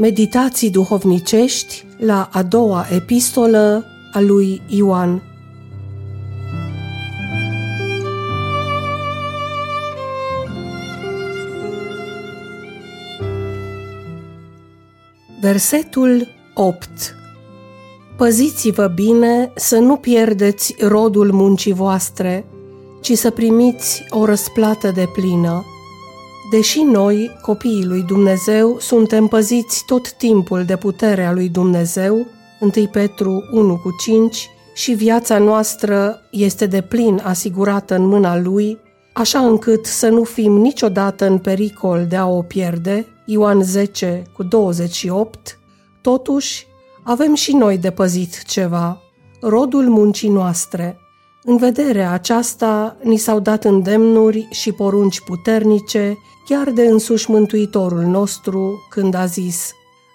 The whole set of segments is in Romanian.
Meditații duhovnicești la a doua epistolă a lui Ioan. Versetul 8 Păziți-vă bine să nu pierdeți rodul muncii voastre, ci să primiți o răsplată de plină. Deși noi, copiii lui Dumnezeu, suntem păziți tot timpul de puterea lui Dumnezeu, 1 Petru 1 cu 5, și viața noastră este de plin asigurată în mâna lui, așa încât să nu fim niciodată în pericol de a o pierde, Ioan 10 cu 28, totuși avem și noi de păzit ceva, rodul muncii noastre. În vederea aceasta ni s-au dat îndemnuri și porunci puternice, chiar de însuși Mântuitorul nostru, când a zis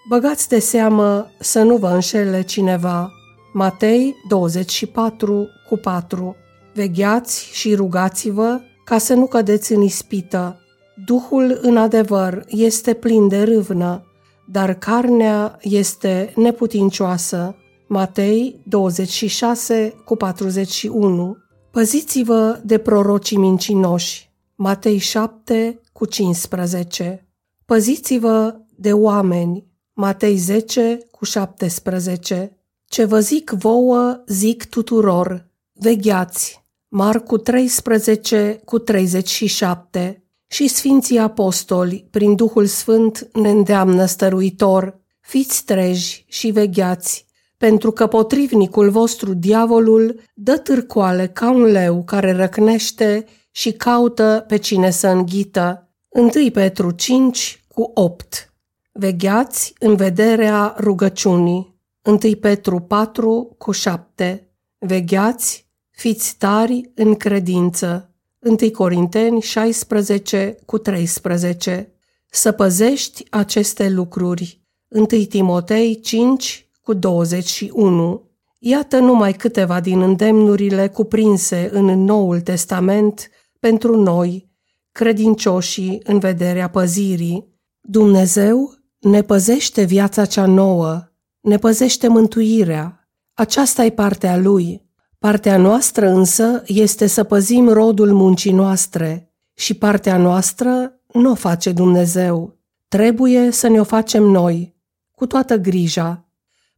Băgați de seamă să nu vă înșele cineva. Matei 24 cu 4 Vegheați și rugați-vă ca să nu cădeți în ispită. Duhul, în adevăr, este plin de râvnă, dar carnea este neputincioasă. Matei 26 cu 41 Păziți-vă de prorocii mincinoși. Matei 7 cu 15 Păziți-vă de oameni. Matei 10 cu 17 Ce vă zic vouă, zic tuturor. Vegheați. Marcu 13 cu 37 și Sfinții Apostoli, prin Duhul Sfânt, ne îndeamnă stăruitor, fiți treji și vegheați, pentru că potrivnicul vostru, diavolul, dă târcoale ca un leu care răcnește și caută pe cine să înghită. 1 Petru 5 cu 8 Vegheați în vederea rugăciunii. 1 Petru 4 cu 7 Vegheați, fiți tari în credință. 1 Corinteni 16 cu 13. Să păzești aceste lucruri. 1 Timotei 5 cu 21. Iată numai câteva din îndemnurile cuprinse în Noul Testament pentru noi, credincioșii în vederea păzirii. Dumnezeu ne păzește viața cea nouă, ne păzește mântuirea. Aceasta e partea Lui. Partea noastră însă este să păzim rodul muncii noastre și partea noastră nu o face Dumnezeu. Trebuie să ne o facem noi, cu toată grija.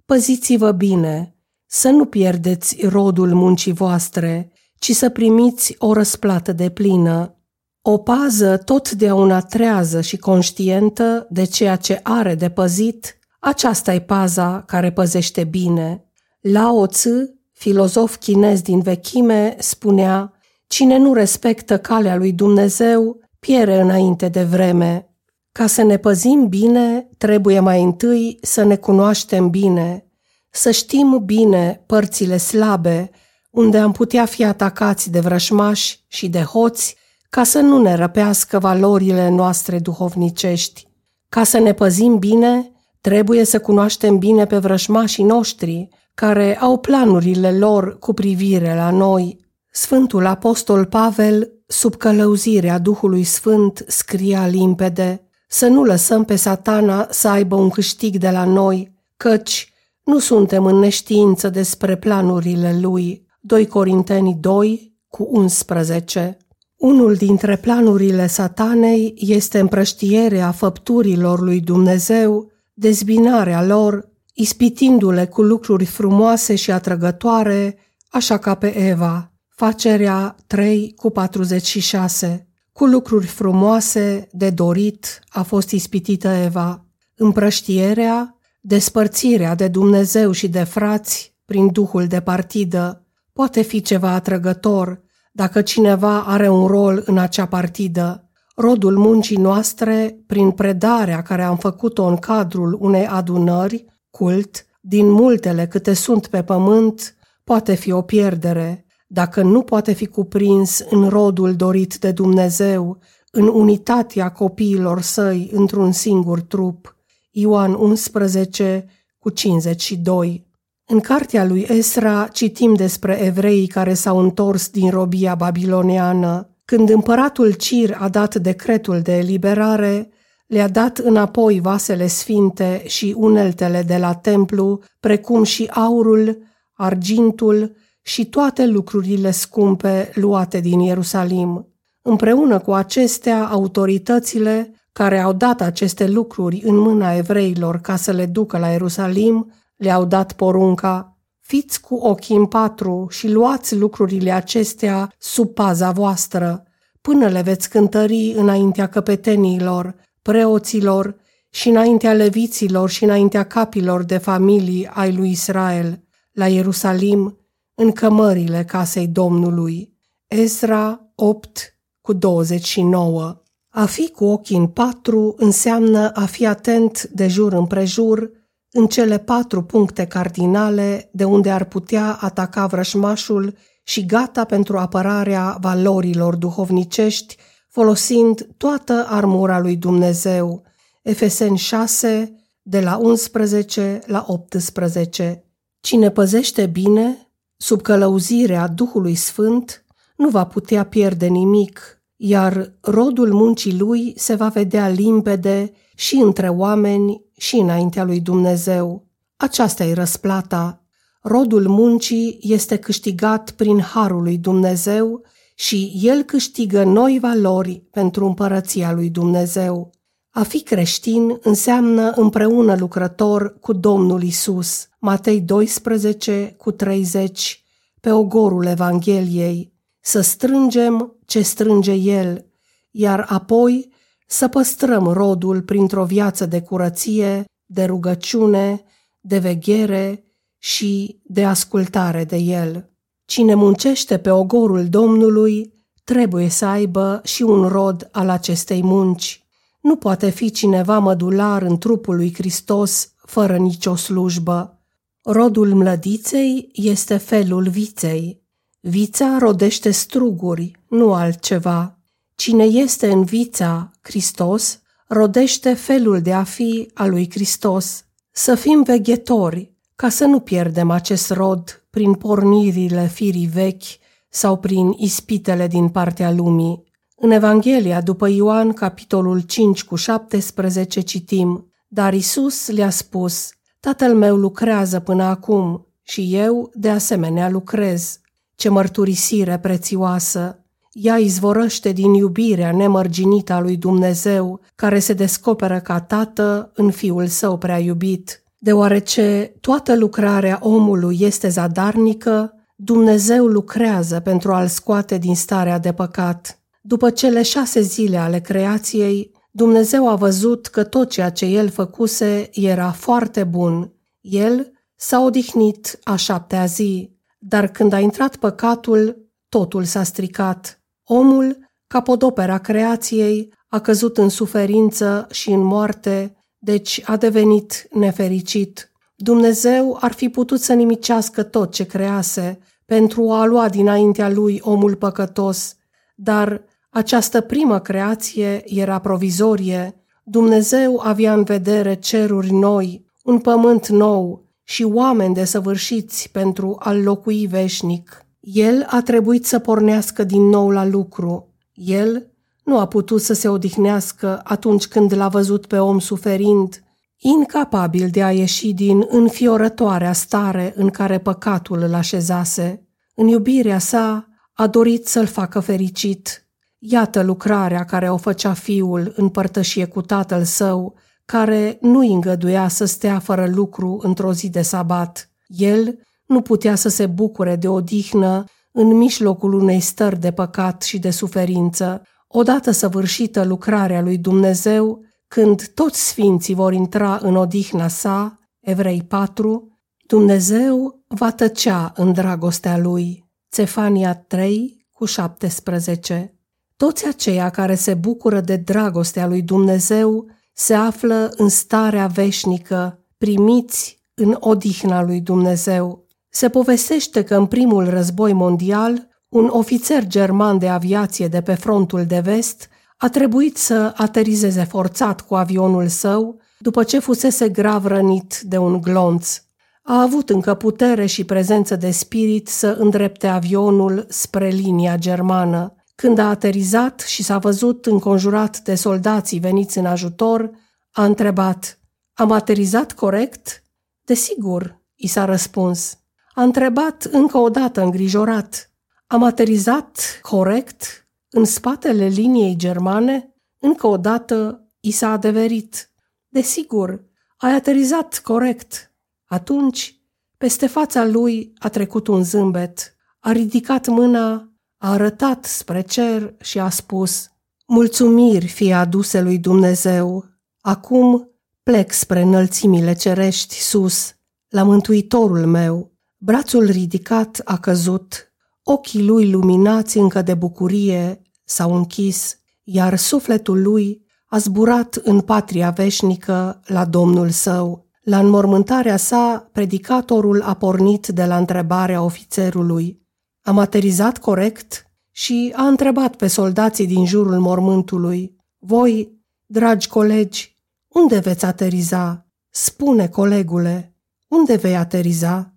Păziți-vă bine, să nu pierdeți rodul muncii voastre, ci să primiți o răsplată de plină. O pază totdeauna trează și conștientă de ceea ce are de păzit, aceasta e paza care păzește bine. Lao Tzu filozof chinez din vechime, spunea Cine nu respectă calea lui Dumnezeu, piere înainte de vreme. Ca să ne păzim bine, trebuie mai întâi să ne cunoaștem bine, să știm bine părțile slabe, unde am putea fi atacați de vrășmași și de hoți, ca să nu ne răpească valorile noastre duhovnicești. Ca să ne păzim bine, trebuie să cunoaștem bine pe vrășmașii noștri, care au planurile lor cu privire la noi. Sfântul Apostol Pavel, sub călăuzirea Duhului Sfânt, scria limpede să nu lăsăm pe satana să aibă un câștig de la noi, căci nu suntem în neștiință despre planurile lui. 2 Corinteni 2 cu 11 Unul dintre planurile satanei este împrăștierea făpturilor lui Dumnezeu, dezbinarea lor ispitindu-le cu lucruri frumoase și atrăgătoare, așa ca pe Eva. Facerea 3 cu 46 Cu lucruri frumoase, de dorit, a fost ispitită Eva. Împrăștierea, despărțirea de Dumnezeu și de frați prin duhul de partidă, poate fi ceva atrăgător dacă cineva are un rol în acea partidă. Rodul muncii noastre, prin predarea care am făcut-o în cadrul unei adunări, cult, din multele câte sunt pe pământ, poate fi o pierdere, dacă nu poate fi cuprins în rodul dorit de Dumnezeu, în unitatea copiilor săi într-un singur trup. Ioan 11 cu 52 În cartea lui Esra citim despre evreii care s-au întors din robia babiloniană. Când împăratul Cir a dat decretul de eliberare, le-a dat înapoi vasele sfinte și uneltele de la templu, precum și aurul, argintul și toate lucrurile scumpe luate din Ierusalim. Împreună cu acestea, autoritățile care au dat aceste lucruri în mâna evreilor ca să le ducă la Ierusalim, le-au dat porunca, fiți cu ochii în patru și luați lucrurile acestea sub paza voastră, până le veți cântări înaintea căpetenilor, preoților și înaintea leviților și înaintea capilor de familii ai lui Israel, la Ierusalim, în cămările casei Domnului. Ezra 8 cu 29 A fi cu ochii în patru înseamnă a fi atent de jur împrejur în cele patru puncte cardinale de unde ar putea ataca vrășmașul și gata pentru apărarea valorilor duhovnicești, folosind toată armura lui Dumnezeu. Efeseni 6, de la 11 la 18. Cine păzește bine, sub călăuzirea Duhului Sfânt, nu va putea pierde nimic, iar rodul muncii lui se va vedea limpede și între oameni și înaintea lui Dumnezeu. Aceasta e răsplata. Rodul muncii este câștigat prin harul lui Dumnezeu și el câștigă noi valori pentru împărăția lui Dumnezeu. A fi creștin înseamnă împreună lucrător cu Domnul Isus. Matei 12 cu 30, pe ogorul Evangheliei, să strângem ce strânge El, iar apoi să păstrăm rodul printr-o viață de curăție, de rugăciune, de veghere și de ascultare de El. Cine muncește pe ogorul Domnului trebuie să aibă și un rod al acestei munci. Nu poate fi cineva mădular în trupul lui Hristos fără nicio slujbă. Rodul mlădiței este felul viței. Vița rodește struguri, nu altceva. Cine este în vița, Hristos, rodește felul de a fi al lui Hristos. Să fim veghetori, ca să nu pierdem acest rod prin pornirile firii vechi sau prin ispitele din partea lumii. În Evanghelia după Ioan, capitolul 5 cu 17, citim, Dar Isus le-a spus, Tatăl meu lucrează până acum și eu de asemenea lucrez. Ce mărturisire prețioasă! Ea izvorăște din iubirea nemărginită a lui Dumnezeu, care se descoperă ca tată în fiul său prea iubit. Deoarece toată lucrarea omului este zadarnică, Dumnezeu lucrează pentru a-l scoate din starea de păcat. După cele șase zile ale creației, Dumnezeu a văzut că tot ceea ce el făcuse era foarte bun. El s-a odihnit a șaptea zi, dar când a intrat păcatul, totul s-a stricat. Omul, capodopera creației, a căzut în suferință și în moarte, deci a devenit nefericit. Dumnezeu ar fi putut să nimicească tot ce crease pentru a lua dinaintea lui omul păcătos, dar această primă creație era provizorie. Dumnezeu avea în vedere ceruri noi, un pământ nou și oameni desăvârșiți pentru a-l locui veșnic. El a trebuit să pornească din nou la lucru. El nu a putut să se odihnească atunci când l-a văzut pe om suferind, incapabil de a ieși din înfiorătoarea stare în care păcatul îl așezase. În iubirea sa a dorit să-l facă fericit. Iată lucrarea care o făcea fiul în părtășie cu tatăl său, care nu îi îngăduia să stea fără lucru într-o zi de sabat. El nu putea să se bucure de odihnă în mijlocul unei stări de păcat și de suferință, odată săvârșită lucrarea lui Dumnezeu, când toți sfinții vor intra în odihna sa, Evrei 4, Dumnezeu va tăcea în dragostea lui. Cefania 3 cu 17 Toți aceia care se bucură de dragostea lui Dumnezeu se află în starea veșnică, primiți în odihna lui Dumnezeu. Se povestește că în primul război mondial, un ofițer german de aviație de pe frontul de vest a trebuit să aterizeze forțat cu avionul său după ce fusese grav rănit de un glonț. A avut încă putere și prezență de spirit să îndrepte avionul spre linia germană. Când a aterizat și s-a văzut înconjurat de soldații veniți în ajutor, a întrebat, am aterizat corect? Desigur, i s-a răspuns. A întrebat încă o dată îngrijorat, am aterizat corect în spatele liniei germane? Încă o dată i s-a adeverit. Desigur, ai aterizat corect. Atunci, peste fața lui a trecut un zâmbet. A ridicat mâna, a arătat spre cer și a spus, Mulțumiri fie aduse lui Dumnezeu. Acum plec spre înălțimile cerești sus, la Mântuitorul meu. Brațul ridicat a căzut, ochii lui luminați încă de bucurie s-au închis, iar sufletul lui a zburat în patria veșnică la Domnul său. La înmormântarea sa, predicatorul a pornit de la întrebarea ofițerului. Am aterizat corect și a întrebat pe soldații din jurul mormântului. Voi, dragi colegi, unde veți ateriza? Spune, colegule, unde vei ateriza?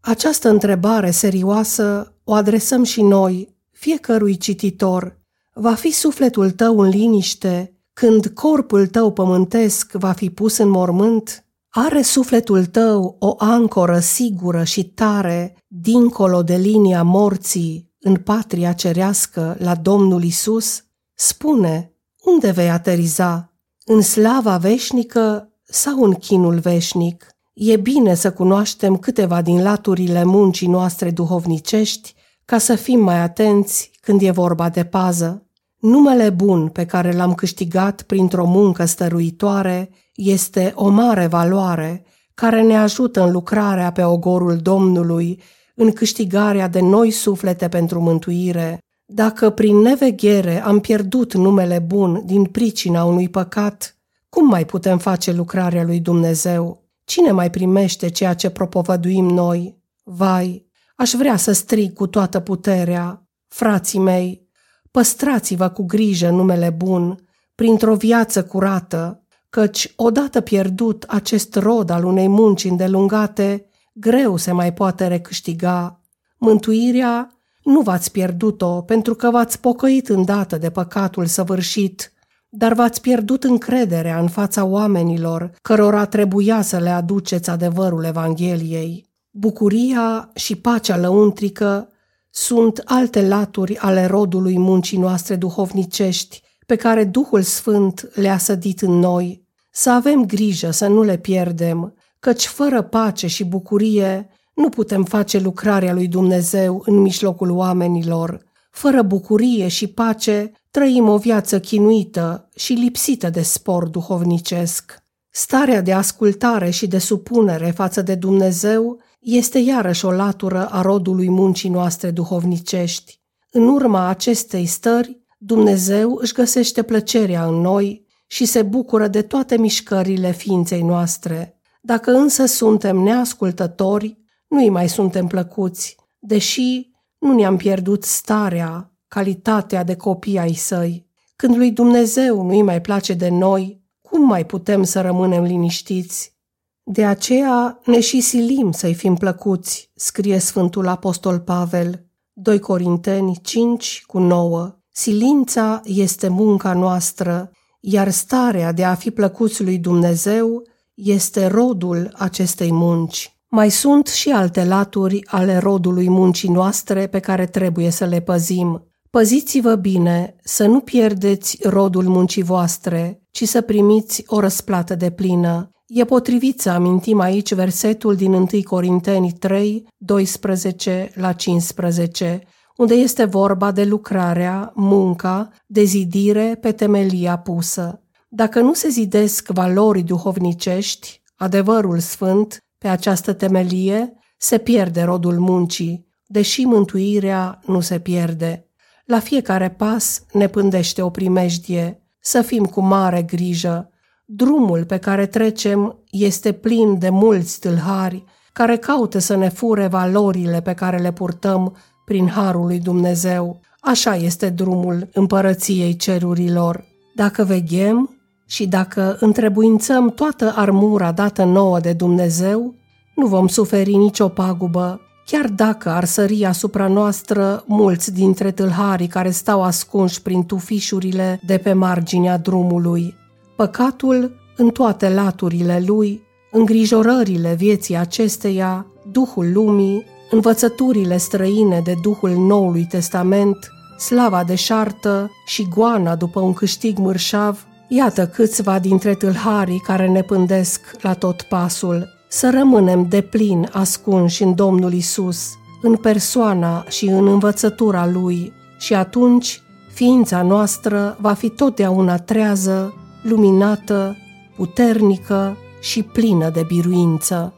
Această întrebare serioasă o adresăm și noi, fiecărui cititor. Va fi sufletul tău în liniște când corpul tău pământesc va fi pus în mormânt? Are sufletul tău o ancoră sigură și tare dincolo de linia morții în patria cerească la Domnul Isus? Spune, unde vei ateriza? În slava veșnică sau în chinul veșnic? E bine să cunoaștem câteva din laturile muncii noastre duhovnicești ca să fim mai atenți când e vorba de pază. Numele bun pe care l-am câștigat printr-o muncă stăruitoare este o mare valoare care ne ajută în lucrarea pe ogorul Domnului, în câștigarea de noi suflete pentru mântuire. Dacă prin neveghere am pierdut numele bun din pricina unui păcat, cum mai putem face lucrarea lui Dumnezeu? Cine mai primește ceea ce propovăduim noi? Vai, aș vrea să strig cu toată puterea. Frații mei, păstrați-vă cu grijă numele bun, printr-o viață curată, căci odată pierdut acest rod al unei munci îndelungate, greu se mai poate recâștiga. Mântuirea nu v-ați pierdut-o pentru că v-ați pocăit îndată de păcatul săvârșit, dar v-ați pierdut încrederea în fața oamenilor cărora trebuia să le aduceți adevărul Evangheliei. Bucuria și pacea lăuntrică sunt alte laturi ale rodului muncii noastre duhovnicești, pe care Duhul Sfânt le-a sădit în noi. Să avem grijă să nu le pierdem, căci fără pace și bucurie nu putem face lucrarea lui Dumnezeu în mijlocul oamenilor. Fără bucurie și pace trăim o viață chinuită și lipsită de spor duhovnicesc. Starea de ascultare și de supunere față de Dumnezeu este iarăși o latură a rodului muncii noastre duhovnicești. În urma acestei stări, Dumnezeu își găsește plăcerea în noi și se bucură de toate mișcările ființei noastre. Dacă însă suntem neascultători, nu-i mai suntem plăcuți, deși nu ne-am pierdut starea, calitatea de copii ai săi. Când lui Dumnezeu nu-i mai place de noi, cum mai putem să rămânem liniștiți? De aceea ne și silim să-i fim plăcuți, scrie Sfântul Apostol Pavel, 2 Corinteni 5 cu 9. Silința este munca noastră, iar starea de a fi plăcuți lui Dumnezeu este rodul acestei munci. Mai sunt și alte laturi ale rodului muncii noastre pe care trebuie să le păzim. Păziți-vă bine să nu pierdeți rodul muncii voastre, ci să primiți o răsplată de plină. E potrivit să amintim aici versetul din 1 Corinteni 3, 12 la 15, unde este vorba de lucrarea, munca, de zidire pe temelia pusă. Dacă nu se zidesc valori duhovnicești, adevărul sfânt, pe această temelie, se pierde rodul muncii, deși mântuirea nu se pierde. La fiecare pas ne pândește o primejdie, să fim cu mare grijă. Drumul pe care trecem este plin de mulți tâlhari care caută să ne fure valorile pe care le purtăm prin harul lui Dumnezeu. Așa este drumul împărăției cerurilor. Dacă veghem și dacă întrebuințăm toată armura dată nouă de Dumnezeu, nu vom suferi nicio pagubă, chiar dacă ar sări asupra noastră mulți dintre tâlharii care stau ascunși prin tufișurile de pe marginea drumului. Păcatul, în toate laturile lui, îngrijorările vieții acesteia, Duhul lumii, învățăturile străine de Duhul Noului Testament, slava deșartă și goana după un câștig mărșav, iată câțiva dintre tâlharii care ne pândesc la tot pasul. Să rămânem de plin ascunși în Domnul Isus, în persoana și în învățătura Lui, și atunci ființa noastră va fi totdeauna trează, luminată, puternică și plină de biruință.